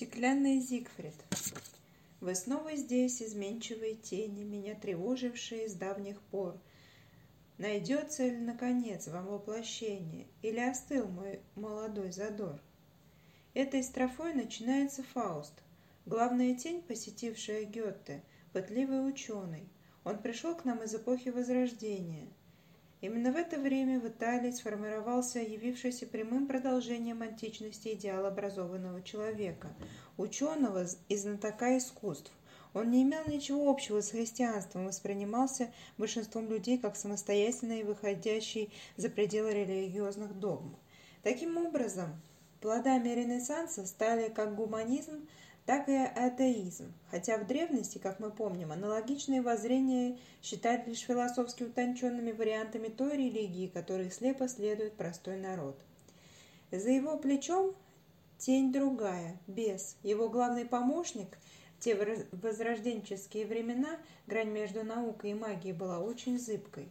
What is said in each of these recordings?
Стеклянный Зигфрид. Вы снова здесь, изменчивые тени, меня тревожившие с давних пор. Найдется ли, наконец, вам воплощение, или остыл мой молодой задор? Этой строфой начинается Фауст, главная тень, посетившая Гёте, пытливый ученый. Он пришел к нам из эпохи Возрождения – Именно в это время в Италии сформировался явившийся прямым продолжением античности идеал образованного человека, ученого и знатока искусств. Он не имел ничего общего с христианством, воспринимался большинством людей как самостоятельный и выходящий за пределы религиозных догм. Таким образом, плодами Ренессанса стали как гуманизм, так и атеизм, хотя в древности, как мы помним, аналогичные воззрения считают лишь философски утонченными вариантами той религии, которой слепо следует простой народ. За его плечом тень другая, бес, его главный помощник в те возрожденческие времена грань между наукой и магией была очень зыбкой.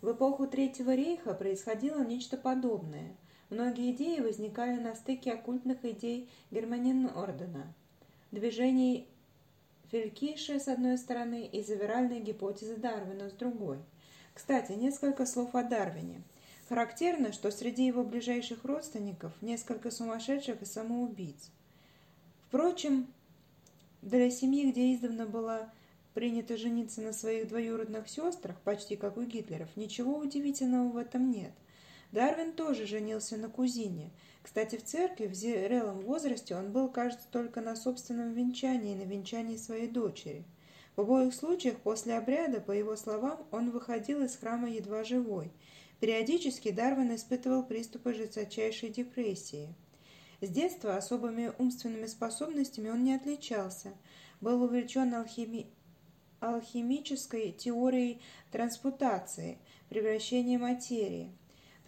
В эпоху Третьего рейха происходило нечто подобное. Многие идеи возникали на стыке оккультных идей Германин-Ордена – движений Фелькиша с одной стороны и завиральной гипотезы Дарвина с другой. Кстати, несколько слов о Дарвине. Характерно, что среди его ближайших родственников несколько сумасшедших и самоубийц. Впрочем, для семьи, где издавна было принято жениться на своих двоюродных сестрах, почти как у Гитлеров, ничего удивительного в этом нет. Дарвин тоже женился на кузине – кстати, в церкви в зрелом возрасте он был, кажется, только на собственном венчании и на венчании своей дочери. В обоих случаях после обряда, по его словам, он выходил из храма едва живой. Периодически Дарвин испытывал приступы жесточайшей депрессии. С детства особыми умственными способностями он не отличался. Был увлечен алхими... алхимической теорией трансмутации, превращения материи.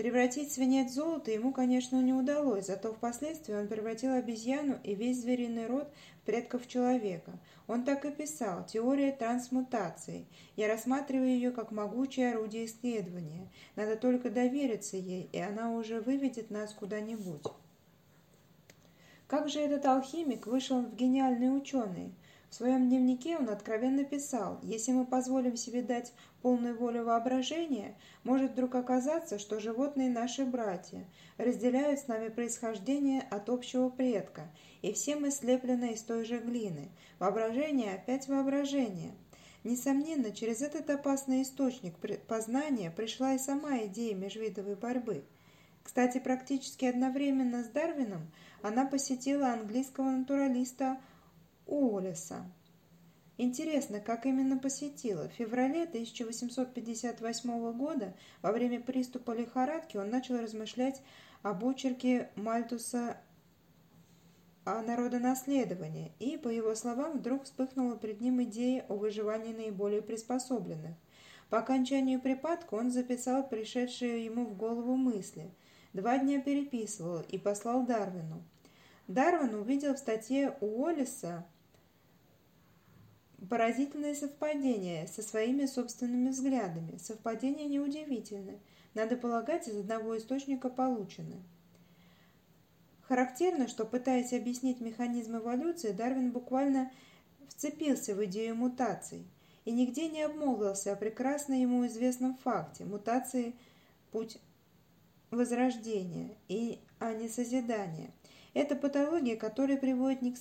Превратить свинец в золото ему, конечно, не удалось, зато впоследствии он превратил обезьяну и весь звериный род предков человека. Он так и писал «Теория трансмутации». Я рассматриваю ее как могучее орудие исследования. Надо только довериться ей, и она уже выведет нас куда-нибудь. Как же этот алхимик вышел в гениальные ученые? В своем дневнике он откровенно писал, если мы позволим себе дать полную волю воображения, может вдруг оказаться, что животные наши братья, разделяют с нами происхождение от общего предка, и все мы слеплены из той же глины. Воображение опять воображение. Несомненно, через этот опасный источник познания пришла и сама идея межвидовой борьбы. Кстати, практически одновременно с Дарвином она посетила английского натуралиста Уоллеса. Интересно, как именно посетила. В феврале 1858 года, во время приступа лихорадки, он начал размышлять об очерке Мальтуса о народонаследовании, и, по его словам, вдруг вспыхнула перед ним идея о выживании наиболее приспособленных. По окончанию припадка он записал пришедшие ему в голову мысли. Два дня переписывал и послал Дарвину. Дарвин увидел в статье Уоллеса Поразительное совпадение со своими собственными взглядами. Совпадение неудивительное. Надо полагать, из одного источника получено. Характерно, что, пытаясь объяснить механизм эволюции, Дарвин буквально вцепился в идею мутаций и нигде не обмолвился о прекрасно ему известном факте мутации – путь возрождения, и, а не созидания. Это патология, которая приводит не к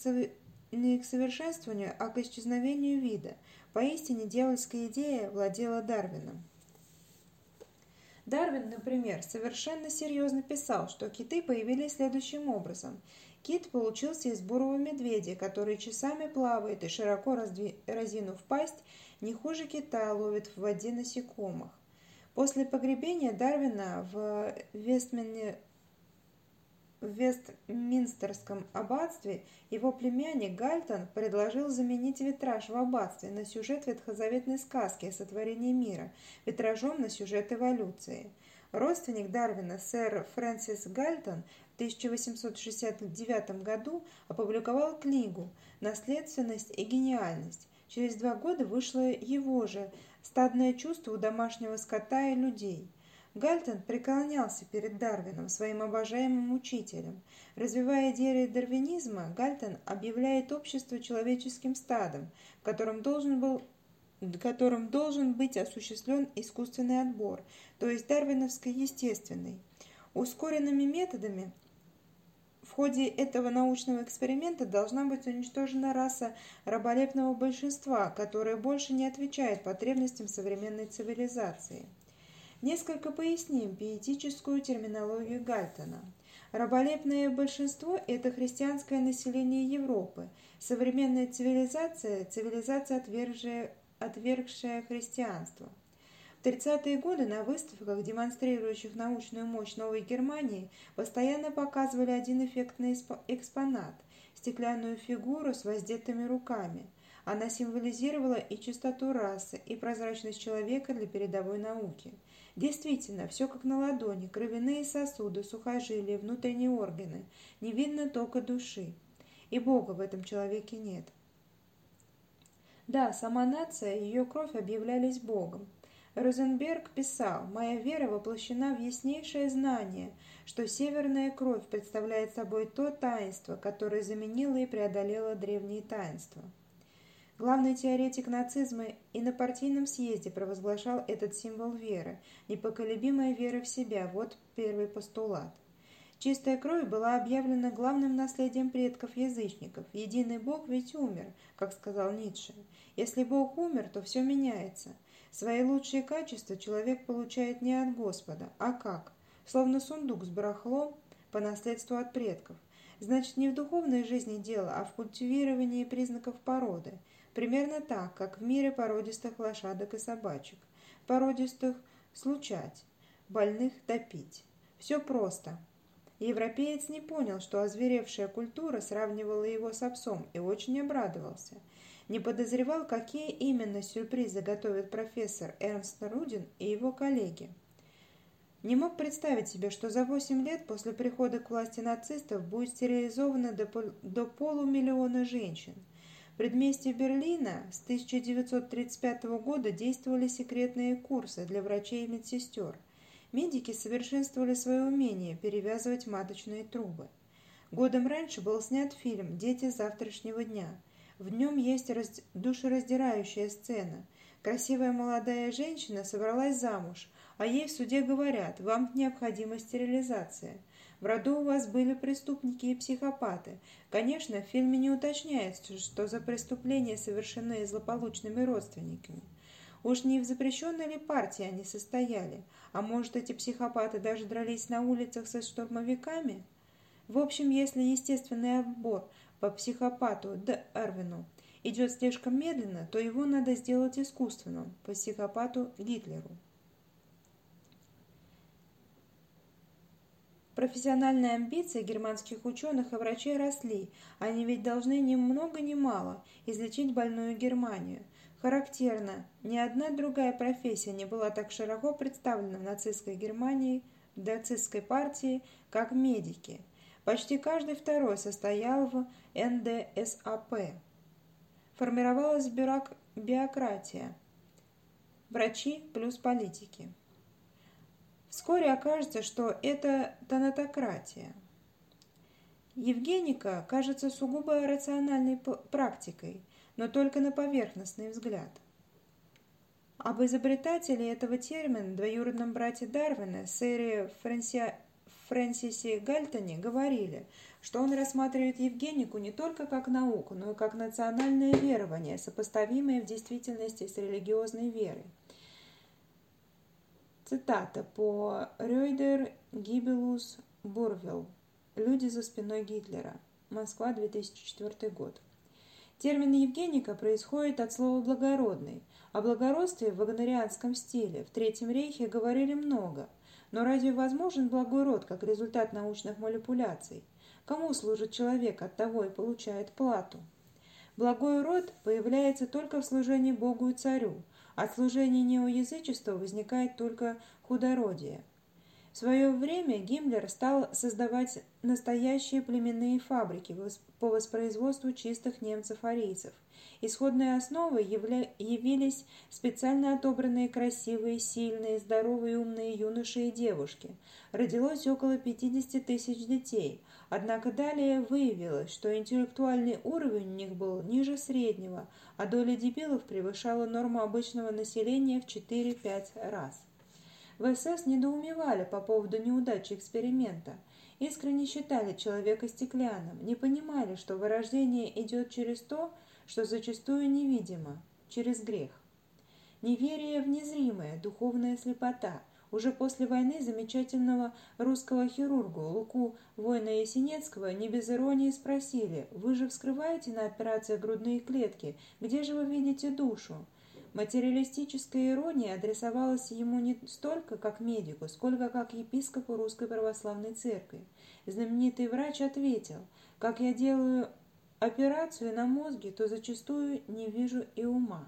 не к совершенствованию, а к исчезновению вида. Поистине дьявольская идея владела Дарвином. Дарвин, например, совершенно серьезно писал, что киты появились следующим образом. Кит получился из бурого медведя, который часами плавает и, широко разинув пасть, не хуже кита ловит в воде насекомых. После погребения Дарвина в Вестмине в Вестминстерском аббатстве его племянник Гальтон предложил заменить витраж в аббатстве на сюжет ветхозаветной сказки о сотворении мира, витражом на сюжет эволюции. Родственник Дарвина, сэр Фрэнсис Гальтон, в 1869 году опубликовал книгу «Наследственность и гениальность». Через два года вышло его же «Стадное чувство у домашнего скота и людей». Гальтон преклонялся перед Дарвином, своим обожаемым учителем. Развивая идеи дарвинизма, Гальтон объявляет общество человеческим стадом, в котором должен был которым должен быть осуществлен искусственный отбор, то есть дарвиновско-естественный. Ускоренными методами в ходе этого научного эксперимента должна быть уничтожена раса раболепного большинства, которая больше не отвечает потребностям современной цивилизации. Несколько поясним пиетическую терминологию Гальтона. Раболепное большинство – это христианское население Европы. Современная цивилизация – цивилизация, отвергшая, отвергшая христианство – в 30-е годы на выставках, демонстрирующих научную мощь Новой Германии, постоянно показывали один эффектный экспонат – стеклянную фигуру с воздетыми руками. Она символизировала и чистоту расы, и прозрачность человека для передовой науки. Действительно, все как на ладони, кровяные сосуды, сухожилия, внутренние органы, не видно только души. И Бога в этом человеке нет. Да, сама нация, ее кровь объявлялись Богом. Розенберг писал, «Моя вера воплощена в яснейшее знание, что северная кровь представляет собой то таинство, которое заменило и преодолело древние таинства». Главный теоретик нацизма и на партийном съезде провозглашал этот символ веры, непоколебимая вера в себя, вот первый постулат. Чистая кровь была объявлена главным наследием предков язычников. Единый Бог ведь умер, как сказал Ницше. Если Бог умер, то все меняется – Свои лучшие качества человек получает не от Господа, а как? Словно сундук с барахлом по наследству от предков. Значит, не в духовной жизни дело, а в культивировании признаков породы. Примерно так, как в мире породистых лошадок и собачек. Породистых – случать, больных – топить. Все просто. Европеец не понял, что озверевшая культура сравнивала его с овсом и очень обрадовался – не подозревал, какие именно сюрпризы готовит профессор Эрнст Рудин и его коллеги. Не мог представить себе, что за 8 лет после прихода к власти нацистов будет стерилизовано до полумиллиона женщин. В предместье Берлина с 1935 года действовали секретные курсы для врачей и медсестер. Медики совершенствовали свое умение перевязывать маточные трубы. Годом раньше был снят фильм «Дети завтрашнего дня», в нем есть раз... душераздирающая сцена. Красивая молодая женщина собралась замуж, а ей в суде говорят, вам необходима стерилизация. В роду у вас были преступники и психопаты. Конечно, в фильме не уточняется, что за преступления совершены злополучными родственниками. Уж не в запрещенной ли партии они состояли? А может, эти психопаты даже дрались на улицах со штурмовиками? В общем, если естественный отбор по психопату Д. Эрвину идет слишком медленно, то его надо сделать искусственным по психопату Гитлеру. Профессиональные амбиции германских ученых и врачей росли. Они ведь должны ни много ни мало излечить больную Германию. Характерно, ни одна другая профессия не была так широко представлена в нацистской Германии, в нацистской партии, как медики – Почти каждый второй состоял в НДСАП. Формировалась бюрок... бюрократия. Врачи плюс политики. Вскоре окажется, что это тонатократия. Евгеника кажется сугубо рациональной практикой, но только на поверхностный взгляд. Об изобретателе этого термина, двоюродном брате Дарвина, сэре Фрэнси Фрэнсисе Гальтоне говорили, что он рассматривает Евгенику не только как науку, но и как национальное верование, сопоставимое в действительности с религиозной верой. Цитата по Рёйдер Гибелус Бурвилл «Люди за спиной Гитлера. Москва, 2004 год». Термин «евгеника» происходит от слова «благородный». О благородстве в вагнерианском стиле в Третьем рейхе говорили много – но разве возможен благой род как результат научных манипуляций? Кому служит человек, от того и получает плату? Благой род появляется только в служении Богу и царю. От служения неоязычества возникает только худородие. В свое время Гиммлер стал создавать настоящие племенные фабрики по воспроизводству чистых немцев-арийцев. Исходной основой явля... явились специально отобранные красивые, сильные, здоровые, умные юноши и девушки. Родилось около 50 тысяч детей, однако далее выявилось, что интеллектуальный уровень у них был ниже среднего, а доля дебилов превышала норму обычного населения в 4-5 раз. В СС недоумевали по поводу неудачи эксперимента, искренне считали человека стеклянным, не понимали, что вырождение идет через то, что зачастую невидимо, через грех. Неверие в незримое, духовная слепота. Уже после войны замечательного русского хирурга Луку Война Есенецкого не без иронии спросили, «Вы же вскрываете на операциях грудные клетки, где же вы видите душу?» Материалистическая ирония адресовалась ему не столько как медику, сколько как епископу Русской Православной Церкви. Знаменитый врач ответил, «Как я делаю операцию на мозге, то зачастую не вижу и ума».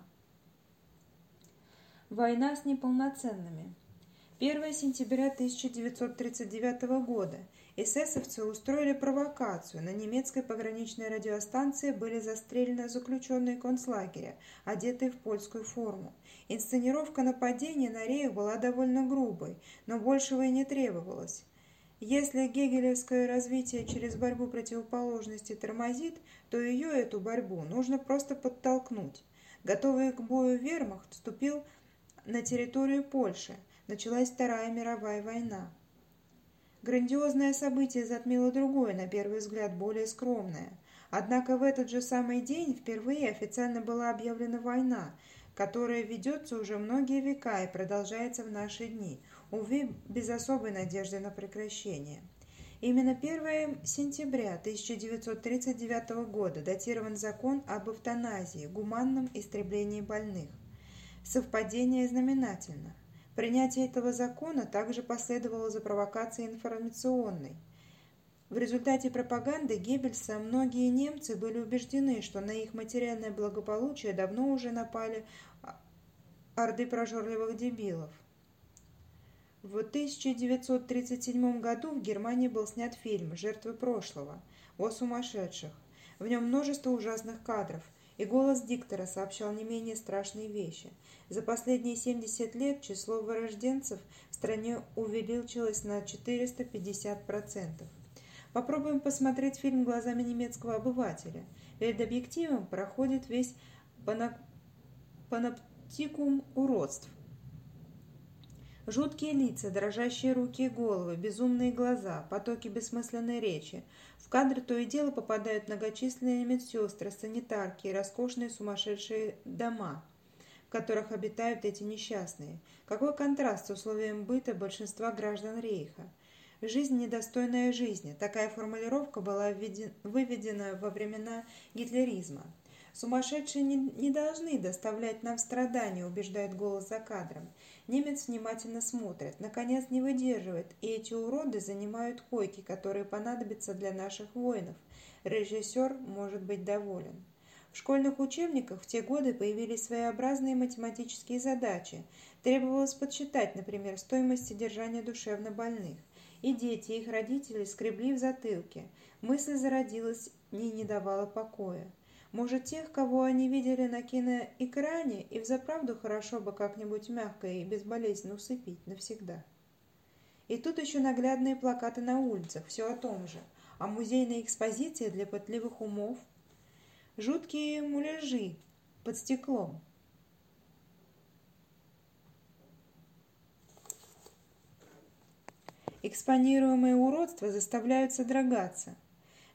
Война с неполноценными. 1 сентября 1939 года эсэсовцы устроили провокацию. На немецкой пограничной радиостанции были застрелены заключенные концлагеря, одетые в польскую форму. Инсценировка нападения на рейх была довольно грубой, но большего и не требовалось. Если гегелевское развитие через борьбу противоположностей тормозит, то ее, эту борьбу, нужно просто подтолкнуть. Готовый к бою вермахт вступил на территорию Польши. Началась Вторая мировая война. Грандиозное событие затмило другое, на первый взгляд более скромное. Однако в этот же самый день впервые официально была объявлена война, которая ведется уже многие века и продолжается в наши дни, увы, без особой надежды на прекращение. Именно 1 сентября 1939 года датирован закон об эвтаназии, гуманном истреблении больных. Совпадение знаменательно. Принятие этого закона также последовало за провокацией информационной. В результате пропаганды Геббельса многие немцы были убеждены, что на их материальное благополучие давно уже напали орды прожорливых дебилов. В 1937 году в Германии был снят фильм «Жертвы прошлого» о сумасшедших. В нем множество ужасных кадров, и голос диктора сообщал не менее страшные вещи. За последние 70 лет число вырожденцев в стране увеличилось на 450%. Попробуем посмотреть фильм глазами немецкого обывателя. Перед объективом проходит весь паноптикум уродств. Жуткие лица, дрожащие руки и головы, безумные глаза, потоки бессмысленной речи. В кадр то и дело попадают многочисленные медсестры, санитарки и роскошные сумасшедшие дома, в которых обитают эти несчастные. Какой контраст с условием быта большинства граждан Рейха. Жизнь, недостойная жизни. Такая формулировка была выведена во времена гитлеризма. Сумасшедшие не, не должны доставлять нам страдания, убеждает голос за кадром. Немец внимательно смотрит, наконец не выдерживает, и эти уроды занимают койки, которые понадобятся для наших воинов. Режиссер может быть доволен. В школьных учебниках в те годы появились своеобразные математические задачи. Требовалось подсчитать, например, стоимость содержания душевнобольных. И дети, и их родители скребли в затылке. Мысль зародилась и не давала покоя. Может, тех, кого они видели на киноэкране, и взаправду хорошо бы как-нибудь мягко и безболезненно усыпить навсегда. И тут еще наглядные плакаты на улицах, все о том же. А музейная экспозиция для пытливых умов. Жуткие муляжи под стеклом. Экспонируемые уродства заставляют содрогаться.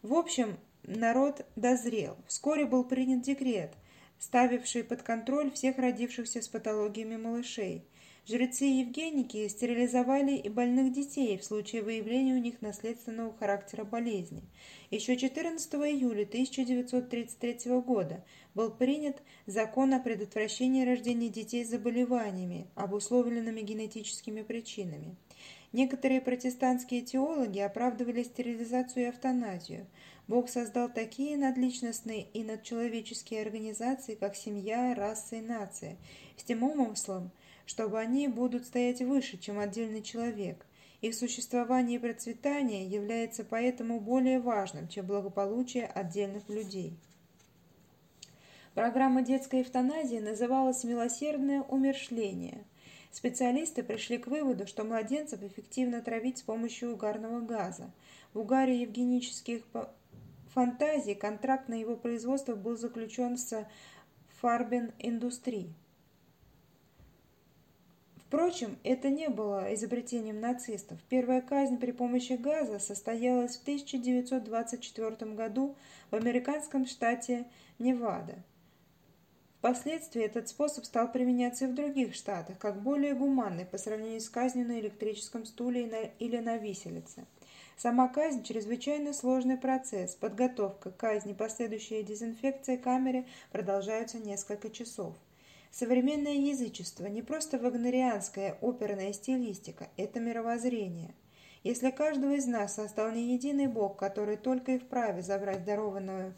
В общем, народ дозрел. Вскоре был принят декрет, ставивший под контроль всех родившихся с патологиями малышей. Жрецы Евгеники стерилизовали и больных детей в случае выявления у них наследственного характера болезни. Еще 14 июля 1933 года был принят закон о предотвращении рождения детей с заболеваниями, обусловленными генетическими причинами. Некоторые протестантские теологи оправдывали стерилизацию и эвтаназию. Бог создал такие надличностные и надчеловеческие организации, как семья, раса и нация, с тем умыслом, чтобы они будут стоять выше, чем отдельный человек. Их существование и процветание является поэтому более важным, чем благополучие отдельных людей. Программа детской эвтаназии называлась «Милосердное умершление». Специалисты пришли к выводу, что младенцев эффективно травить с помощью угарного газа. В угаре евгенических фантазий контракт на его производство был заключен с Фарбен Индустрии. Впрочем, это не было изобретением нацистов. Первая казнь при помощи газа состоялась в 1924 году в американском штате Невада. Впоследствии этот способ стал применяться и в других штатах, как более гуманный по сравнению с казнью на электрическом стуле или на виселице. Сама казнь – чрезвычайно сложный процесс. Подготовка, казнь и последующая дезинфекция камеры продолжаются несколько часов. Современное язычество не просто вагнерианская оперная стилистика, это мировоззрение. Если каждого из нас создал не единый Бог, который только и вправе забрать дарованную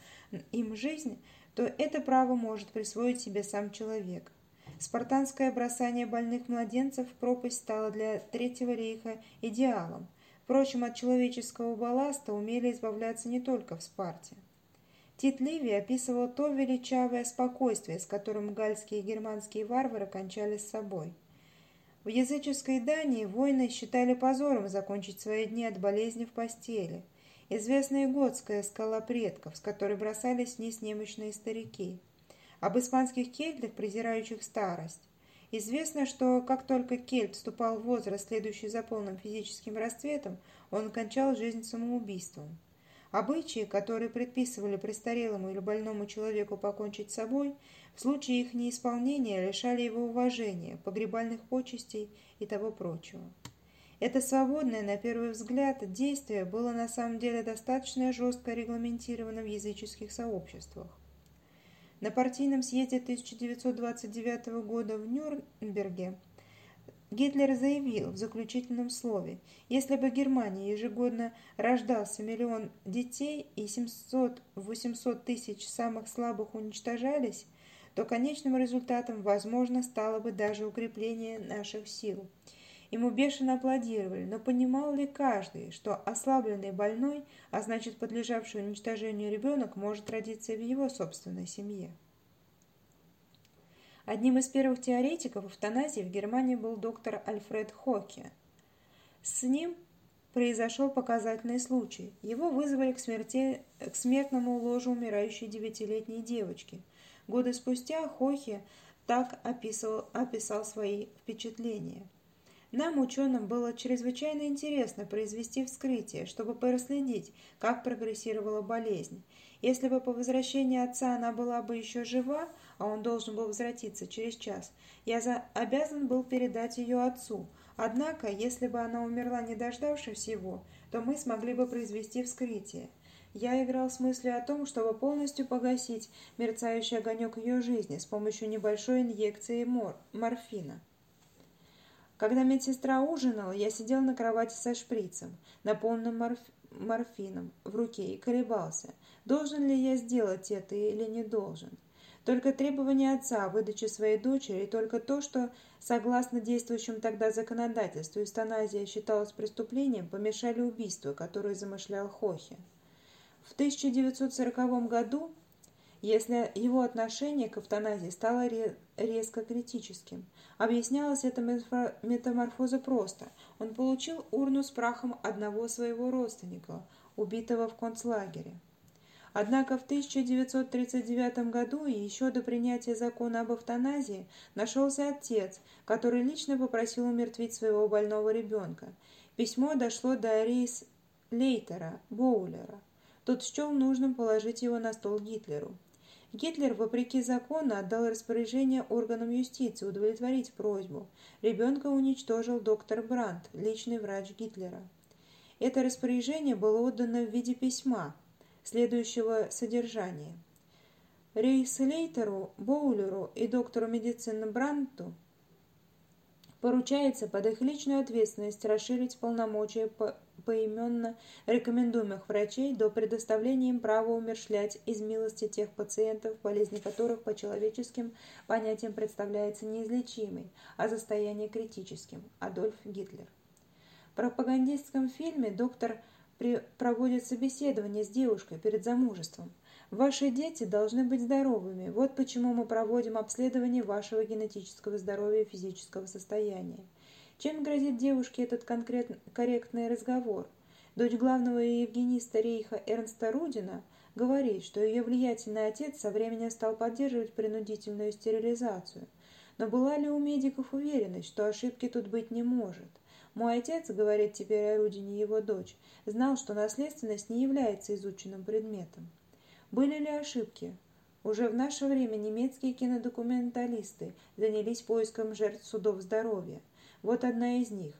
им жизнь, то это право может присвоить себе сам человек. Спартанское бросание больных младенцев в пропасть стало для Третьего рейха идеалом. Впрочем, от человеческого балласта умели избавляться не только в Спарте. Тит Ливий описывал то величавое спокойствие, с которым гальские и германские варвары кончали с собой. В языческой Дании воины считали позором закончить свои дни от болезни в постели. Известная готская скала предков, с которой бросались вниз немощные старики. Об испанских кельтах, презирающих старость. Известно, что как только кельт вступал в возраст, следующий за полным физическим расцветом, он кончал жизнь самоубийством. Обычаи, которые предписывали престарелому или больному человеку покончить с собой, в случае их неисполнения лишали его уважения, погребальных почестей и того прочего. Это свободное, на первый взгляд, действие было на самом деле достаточно жестко регламентировано в языческих сообществах. На партийном съезде 1929 года в Нюрнберге Гитлер заявил в заключительном слове, если бы Германии ежегодно рождался миллион детей и 700-800 тысяч самых слабых уничтожались, то конечным результатом, возможно, стало бы даже укрепление наших сил. Ему бешено аплодировали, но понимал ли каждый, что ослабленный больной, а значит подлежавший уничтожению ребенок, может родиться в его собственной семье? Одним из первых теоретиков эвтаназии в Германии был доктор Альфред Хоке. С ним произошел показательный случай. Его вызвали к, смерти, к смертному ложу умирающей девятилетней девочки. Годы спустя Хохе так описывал, описал свои впечатления. Нам, ученым, было чрезвычайно интересно произвести вскрытие, чтобы проследить, как прогрессировала болезнь. Если бы по возвращении отца она была бы еще жива, а он должен был возвратиться через час, я за... обязан был передать ее отцу. Однако, если бы она умерла, не дождавшись его, то мы смогли бы произвести вскрытие. Я играл с мыслью о том, чтобы полностью погасить мерцающий огонек ее жизни с помощью небольшой инъекции мор... морфина. Когда медсестра ужинала, я сидел на кровати со шприцем, наполненным морф... морфином, в руке и колебался, должен ли я сделать это или не должен. Только требование отца о выдаче своей дочери только то, что, согласно действующему тогда законодательству, эвтаназия считалась преступлением, помешали убийству, которое замышлял Хохе. В 1940 году, если его отношение к эвтаназии стало резко критическим, объяснялось эта метаморфоза просто. Он получил урну с прахом одного своего родственника, убитого в концлагере. Однако в 1939 году и еще до принятия закона об эвтаназии нашелся отец, который лично попросил умертвить своего больного ребенка. Письмо дошло до Рейс Лейтера, Боулера. Тот счел нужным положить его на стол Гитлеру. Гитлер, вопреки закону, отдал распоряжение органам юстиции удовлетворить просьбу. Ребенка уничтожил доктор Брандт, личный врач Гитлера. Это распоряжение было отдано в виде письма, следующего содержания. Рейслейтеру, Боулеру и доктору медицины Бранту поручается под их личную ответственность расширить полномочия по поименно рекомендуемых врачей до предоставления им права умершлять из милости тех пациентов, болезни которых по человеческим понятиям представляется неизлечимой, а состояние критическим. Адольф Гитлер. пропагандистском фильме доктор проводит собеседование с девушкой перед замужеством. Ваши дети должны быть здоровыми. Вот почему мы проводим обследование вашего генетического здоровья и физического состояния. Чем грозит девушке этот конкретно, корректный разговор? Дочь главного евгениста Рейха Эрнста Рудина говорит, что ее влиятельный отец со временем стал поддерживать принудительную стерилизацию. Но была ли у медиков уверенность, что ошибки тут быть не может? Мой отец, говорит теперь о Рудине его дочь, знал, что наследственность не является изученным предметом. Были ли ошибки? Уже в наше время немецкие кинодокументалисты занялись поиском жертв судов здоровья. Вот одна из них.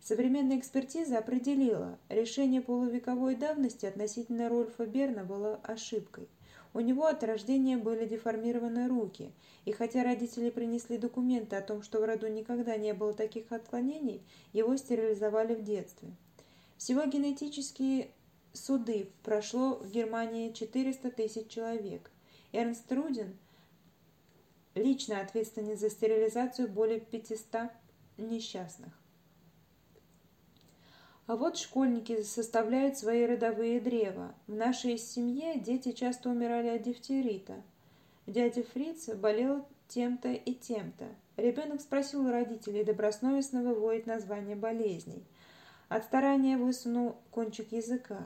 Современная экспертиза определила, решение полувековой давности относительно Рольфа Берна было ошибкой. У него от рождения были деформированы руки, и хотя родители принесли документы о том, что в роду никогда не было таких отклонений, его стерилизовали в детстве. Всего генетические суды прошло в Германии 400 тысяч человек. Эрнст Рудин лично ответственен за стерилизацию более 500 несчастных. А вот школьники составляют свои родовые древа. В нашей семье дети часто умирали от дифтерита. Дядя Фриц болел тем-то и тем-то. Ребенок спросил у родителей, добросовестно выводит название болезней. От старания высунул кончик языка.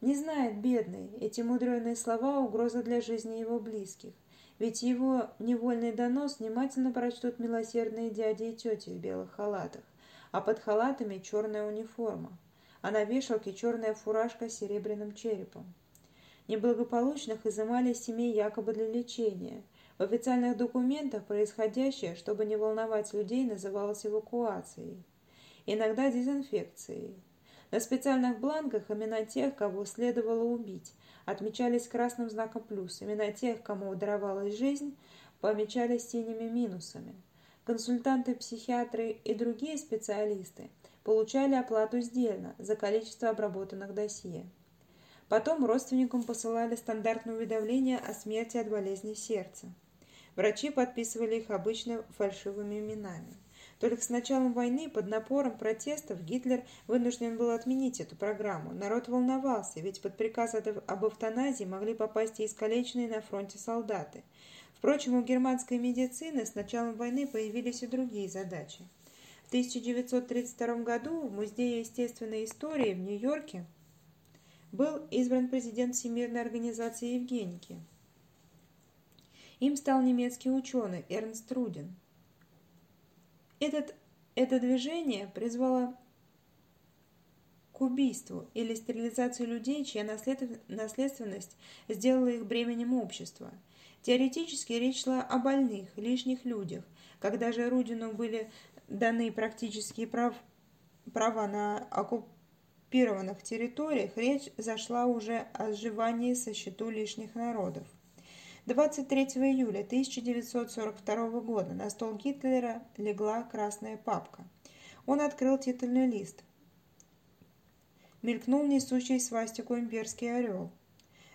Не знает, бедный, эти мудреные слова – угроза для жизни его близких. Ведь его невольный донос внимательно прочтут милосердные дяди и тети в белых халатах, а под халатами черная униформа, а на вешалке черная фуражка с серебряным черепом. Неблагополучных изымали из семей якобы для лечения. В официальных документах происходящее, чтобы не волновать людей, называлось эвакуацией. Иногда дезинфекцией. На специальных бланках имена тех, кого следовало убить, отмечались красным знаком плюс. Имена тех, кому даровалась жизнь, помечались синими минусами. Консультанты, психиатры и другие специалисты получали оплату сдельно за количество обработанных досье. Потом родственникам посылали стандартное уведомление о смерти от болезни сердца. Врачи подписывали их обычно фальшивыми именами. Только с началом войны под напором протестов Гитлер вынужден был отменить эту программу. Народ волновался, ведь под приказ об эвтаназии могли попасть и искалеченные на фронте солдаты. Впрочем, у германской медицины с началом войны появились и другие задачи. В 1932 году в Музее естественной истории в Нью-Йорке был избран президент Всемирной организации Евгеники. Им стал немецкий ученый Эрнст Рудин. Этот, это движение призвало к убийству или стерилизацию людей, чья наследственность сделала их бременем общества. Теоретически речь шла о больных, лишних людях. Когда же Рудину были даны практические прав, права на оккупированных территориях, речь зашла уже о сживании со счету лишних народов. 23 июля 1942 года на стол Гитлера легла красная папка. Он открыл титульный лист. Мелькнул несущий свастику имперский орел.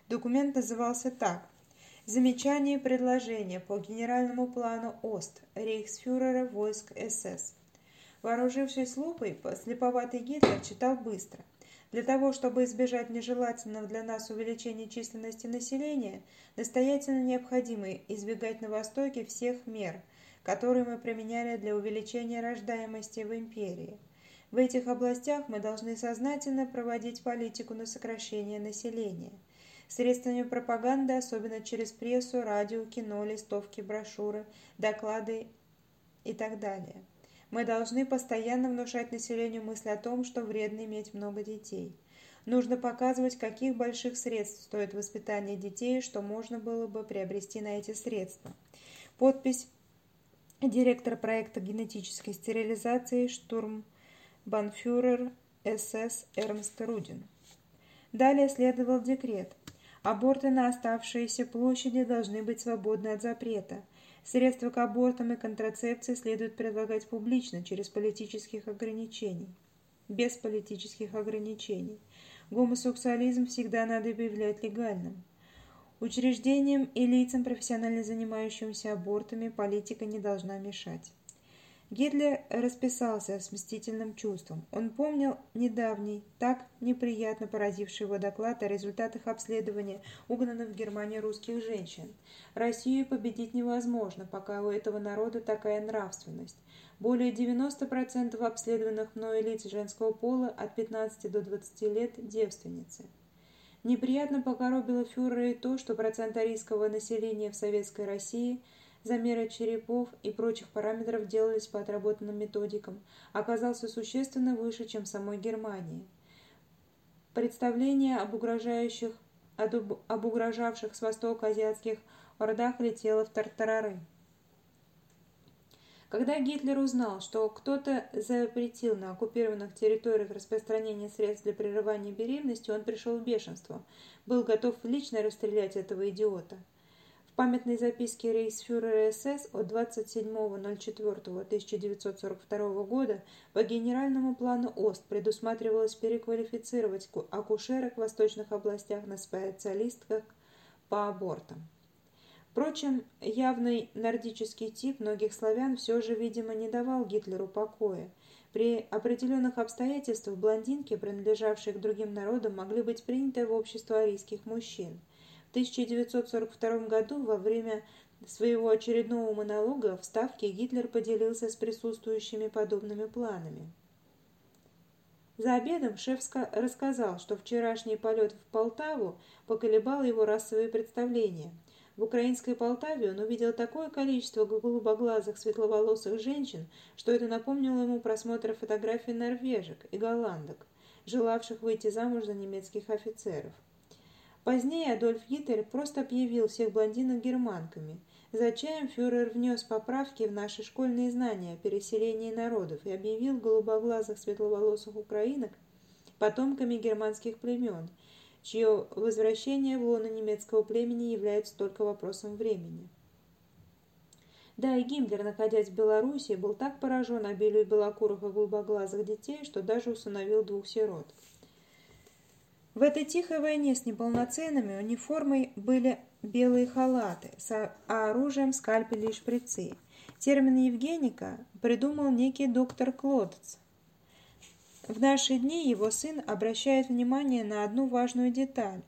Документ назывался так. Замечание и предложение по генеральному плану ОСТ рейхсфюрера войск СС. Вооружившись лупой, слеповатый Гитлер читал быстро. Для того, чтобы избежать нежелательного для нас увеличения численности населения, настоятельно необходимо избегать на Востоке всех мер, которые мы применяли для увеличения рождаемости в империи. В этих областях мы должны сознательно проводить политику на сокращение населения. Средствами пропаганды, особенно через прессу, радио, кино, листовки, брошюры, доклады и так далее. Мы должны постоянно внушать населению мысль о том, что вредно иметь много детей. Нужно показывать, каких больших средств стоит воспитание детей, что можно было бы приобрести на эти средства. Подпись директор проекта генетической стерилизации штурмбанфюрер СС Эрнст Рудин. Далее следовал декрет. Аборты на оставшиеся площади должны быть свободны от запрета. Средства к абортам и контрацепции следует предлагать публично, через политических ограничений. Без политических ограничений. Гомосексуализм всегда надо объявлять легальным. Учреждениям и лицам, профессионально занимающимся абортами, политика не должна мешать. Гитлер расписался с мстительным чувством. Он помнил недавний, так неприятно поразивший его доклад о результатах обследования угнанных в Германии русских женщин. Россию победить невозможно, пока у этого народа такая нравственность. Более 90% обследованных мною лиц женского пола от 15 до 20 лет – девственницы. Неприятно покоробило фюрера и то, что процент арийского населения в Советской России – замеры черепов и прочих параметров делались по отработанным методикам, оказался существенно выше, чем в самой Германии. Представление об угрожающих, об угрожавших с востока азиатских ордах летело в тартарары. Когда Гитлер узнал, что кто-то запретил на оккупированных территориях распространение средств для прерывания беременности, он пришел в бешенство, был готов лично расстрелять этого идиота. В памятной записке рейхсфюрера СС от 27.04.1942 года по генеральному плану ОСТ предусматривалось переквалифицировать акушерок в восточных областях на специалистках по абортам. Впрочем, явный нордический тип многих славян все же, видимо, не давал Гитлеру покоя. При определенных обстоятельствах блондинки, принадлежавшие к другим народам, могли быть приняты в общество арийских мужчин – 1942 году во время своего очередного монолога в Ставке Гитлер поделился с присутствующими подобными планами. За обедом шеф рассказал, что вчерашний полет в Полтаву поколебал его расовые представления. В украинской Полтаве он увидел такое количество голубоглазых светловолосых женщин, что это напомнило ему просмотр фотографий норвежек и голландок, желавших выйти замуж за немецких офицеров. Позднее Адольф Гитлер просто объявил всех блондинок германками. За чаем фюрер внес поправки в наши школьные знания о переселении народов и объявил голубоглазых светловолосых украинок потомками германских племен, чье возвращение в лоно немецкого племени является только вопросом времени. Да, и Гиммлер, находясь в Белоруссии, был так поражен обилию белокурых и голубоглазых детей, что даже усыновил двух сирот. В этой тихой войне с неполноценными униформой были белые халаты, а оружием скальпели и шприцы. Термин «евгеника» придумал некий доктор Клодц. В наши дни его сын обращает внимание на одну важную деталь,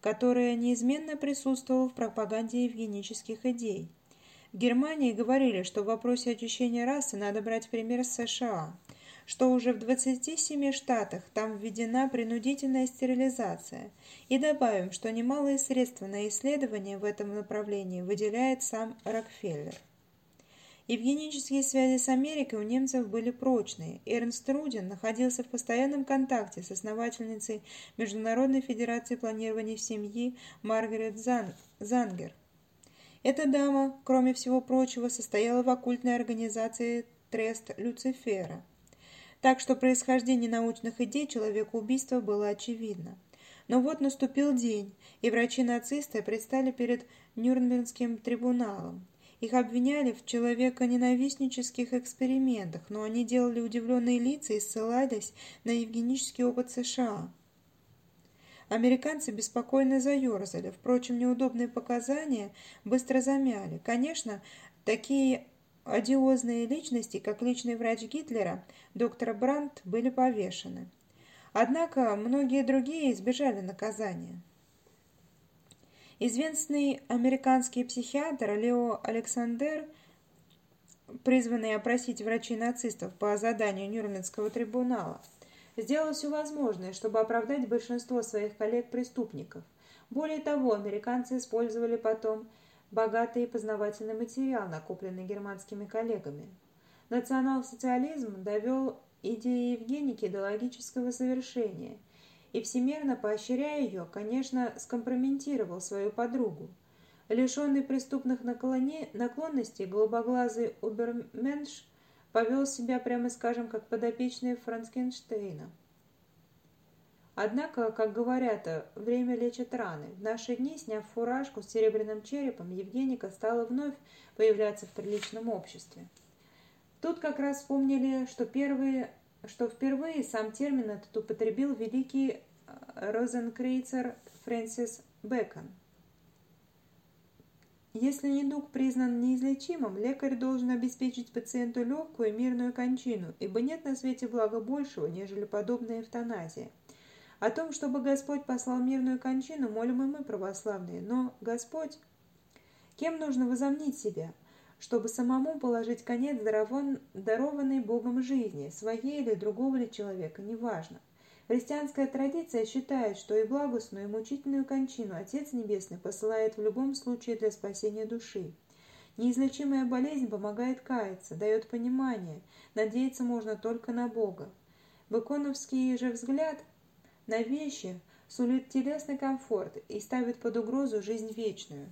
которая неизменно присутствовала в пропаганде евгенических идей. В Германии говорили, что в вопросе очищения расы надо брать пример с США – что уже в 27 штатах там введена принудительная стерилизация, и добавим, что немалые средства на исследования в этом направлении выделяет сам Рокфеллер. Евгенические связи с Америкой у немцев были прочные. Эрнст Рудин находился в постоянном контакте с основательницей Международной федерации планирования семьи Маргарет Зан... Зангер. Эта дама, кроме всего прочего, состояла в оккультной организации Трест Люцифера – так что происхождение научных идей человекоубийства было очевидно. Но вот наступил день, и врачи-нацисты предстали перед Нюрнбергским трибуналом. Их обвиняли в человеконенавистнических экспериментах, но они делали удивленные лица и ссылались на евгенический опыт США. Американцы беспокойно заерзали, впрочем, неудобные показания быстро замяли. Конечно, такие Одиозные личности, как личный врач Гитлера, доктор Брандт, были повешены. Однако многие другие избежали наказания. Известный американский психиатр Лео Александр, призванный опросить врачей-нацистов по заданию Нюрнбергского трибунала, сделал все возможное, чтобы оправдать большинство своих коллег-преступников. Более того, американцы использовали потом богатый и познавательный материал, накопленный германскими коллегами. Национал-социализм довел идеи Евгеники до логического завершения и, всемерно поощряя ее, конечно, скомпрометировал свою подругу. Лишенный преступных наклонностей, голубоглазый Уберменш повел себя, прямо скажем, как подопечный Франкенштейна. Однако, как говорят, время лечит раны. В наши дни, сняв фуражку с серебряным черепом, Евгеника стала вновь появляться в приличном обществе. Тут как раз вспомнили, что, первые, что впервые сам термин этот употребил великий э, розенкрейцер Фрэнсис Бэкон. Если недуг признан неизлечимым, лекарь должен обеспечить пациенту легкую и мирную кончину, ибо нет на свете блага большего, нежели подобная эвтаназия. О том, чтобы Господь послал мирную кончину, молим и мы, православные, но Господь... Кем нужно возомнить себя? Чтобы самому положить конец дарованной Богом жизни, своей или другого ли человека, неважно. Христианская традиция считает, что и благостную, и мучительную кончину Отец Небесный посылает в любом случае для спасения души. Неизлечимая болезнь помогает каяться, дает понимание, надеяться можно только на Бога. Беконовский же взгляд на вещи сулит телесный комфорт и ставит под угрозу жизнь вечную.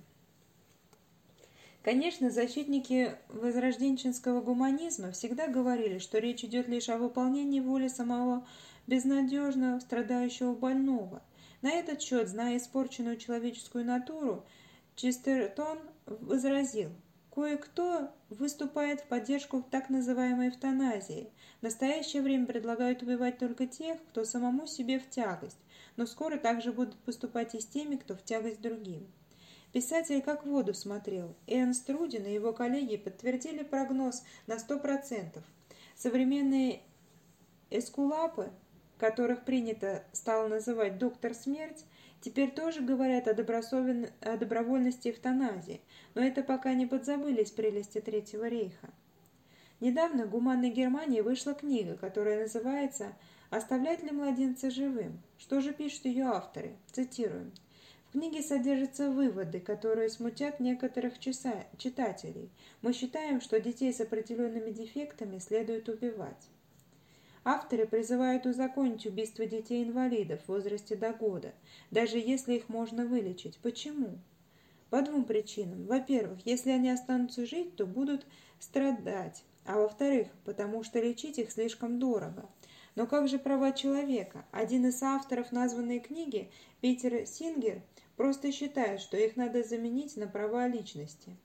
Конечно, защитники возрожденческого гуманизма всегда говорили, что речь идет лишь о выполнении воли самого безнадежно страдающего больного. На этот счет, зная испорченную человеческую натуру, Честертон возразил, Кое-кто выступает в поддержку так называемой эвтаназии. В настоящее время предлагают убивать только тех, кто самому себе в тягость, но скоро также будут поступать и с теми, кто в тягость другим. Писатель как в воду смотрел. Эрнст Рудин и его коллеги подтвердили прогноз на 100%. Современные эскулапы которых принято стало называть «доктор смерть», теперь тоже говорят о, о добровольности эвтаназии, но это пока не подзабылись прелести Третьего рейха. Недавно в Гуманной Германии вышла книга, которая называется «Оставлять ли младенца живым?». Что же пишут ее авторы? Цитируем. В книге содержатся выводы, которые смутят некоторых читателей. Мы считаем, что детей с определенными дефектами следует убивать. Авторы призывают узаконить убийство детей-инвалидов в возрасте до года, даже если их можно вылечить. Почему? По двум причинам. Во-первых, если они останутся жить, то будут страдать, а во-вторых, потому что лечить их слишком дорого. Но как же права человека? Один из авторов названной книги, Питер Сингер, просто считает, что их надо заменить на права личности.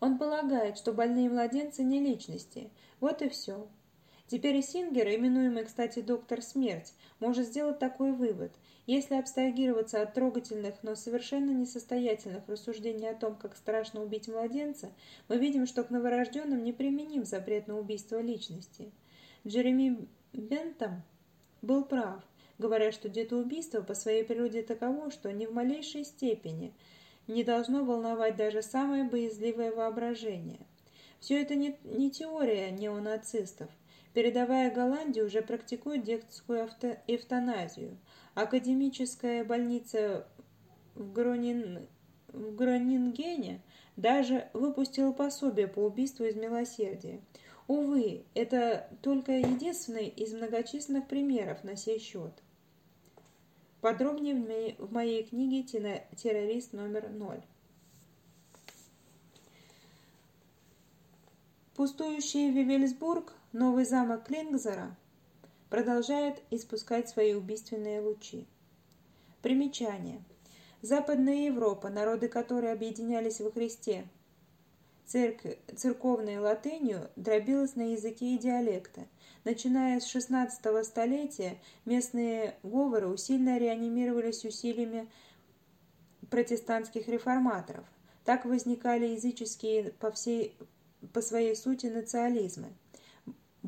Он полагает, что больные младенцы не личности. Вот и все. Теперь Сингер, именуемый, кстати, доктор Смерть, может сделать такой вывод. Если абстрагироваться от трогательных, но совершенно несостоятельных рассуждений о том, как страшно убить младенца, мы видим, что к новорожденным неприменим запрет на убийство личности. Джереми Бентам был прав, говоря, что детоубийство по своей природе таково, что ни в малейшей степени не должно волновать даже самое боязливое воображение. Все это не, не теория неонацистов, Передовая Голландия уже практикует детскую эвтаназию. Академическая больница в, Гронин... в Гронингене даже выпустила пособие по убийству из милосердия. Увы, это только единственный из многочисленных примеров на сей счет. Подробнее в моей, книге «Террорист номер ноль». Пустующий Вивельсбург Новый замок Клингзера продолжает испускать свои убийственные лучи. Примечание. Западная Европа, народы которой объединялись во Христе, церк... церковной латынью дробилась на языке и диалекты. Начиная с XVI столетия местные говоры усильно реанимировались усилиями протестантских реформаторов. Так возникали языческие по, всей, по своей сути национализмы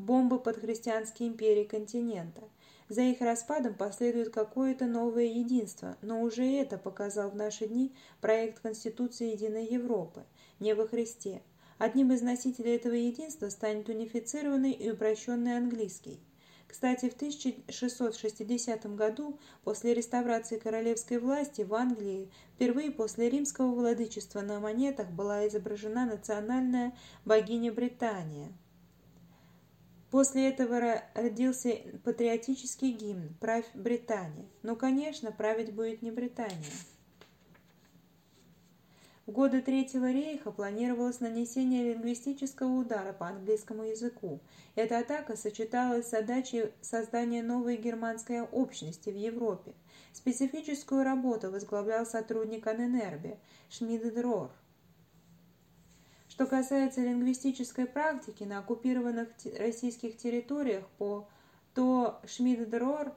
бомбы под христианские империи континента. За их распадом последует какое-то новое единство, но уже это показал в наши дни проект Конституции Единой Европы, не во Христе. Одним из носителей этого единства станет унифицированный и упрощенный английский. Кстати, в 1660 году, после реставрации королевской власти в Англии, впервые после римского владычества на монетах была изображена национальная богиня Британия – После этого родился патриотический гимн «Правь Британия». Но, конечно, править будет не Британия. В годы Третьего рейха планировалось нанесение лингвистического удара по английскому языку. Эта атака сочеталась с задачей создания новой германской общности в Европе. Специфическую работу возглавлял сотрудник Аненербе Шмидт. Что касается лингвистической практики на оккупированных российских территориях, по, то Шмидт-Дрор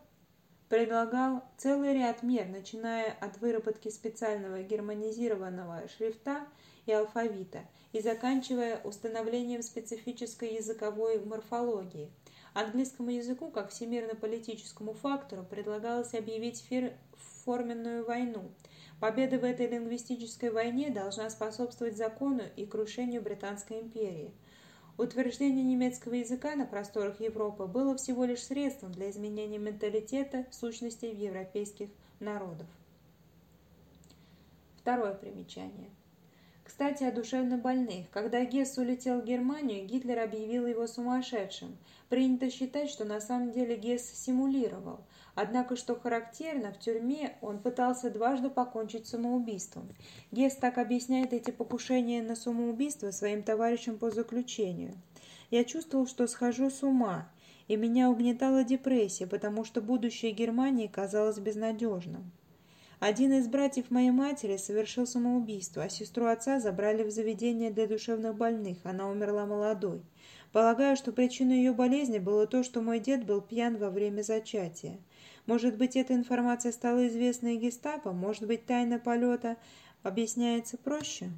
предлагал целый ряд мер, начиная от выработки специального германизированного шрифта и алфавита и заканчивая установлением специфической языковой морфологии. Английскому языку, как всемирно-политическому фактору, предлагалось объявить форменную войну. Победа в этой лингвистической войне должна способствовать закону и крушению Британской империи. Утверждение немецкого языка на просторах Европы было всего лишь средством для изменения менталитета сущностей европейских народов. Второе примечание. Кстати, о душевнобольных. Когда Гесс улетел в Германию, Гитлер объявил его сумасшедшим. Принято считать, что на самом деле Гесс симулировал – Однако, что характерно, в тюрьме он пытался дважды покончить самоубийством. Гесс так объясняет эти покушения на самоубийство своим товарищам по заключению. «Я чувствовал, что схожу с ума, и меня угнетала депрессия, потому что будущее Германии казалось безнадежным. Один из братьев моей матери совершил самоубийство, а сестру отца забрали в заведение для душевных больных, она умерла молодой. Полагаю, что причиной ее болезни было то, что мой дед был пьян во время зачатия. Может быть, эта информация стала известна и гестапо? Может быть, тайна полета объясняется проще?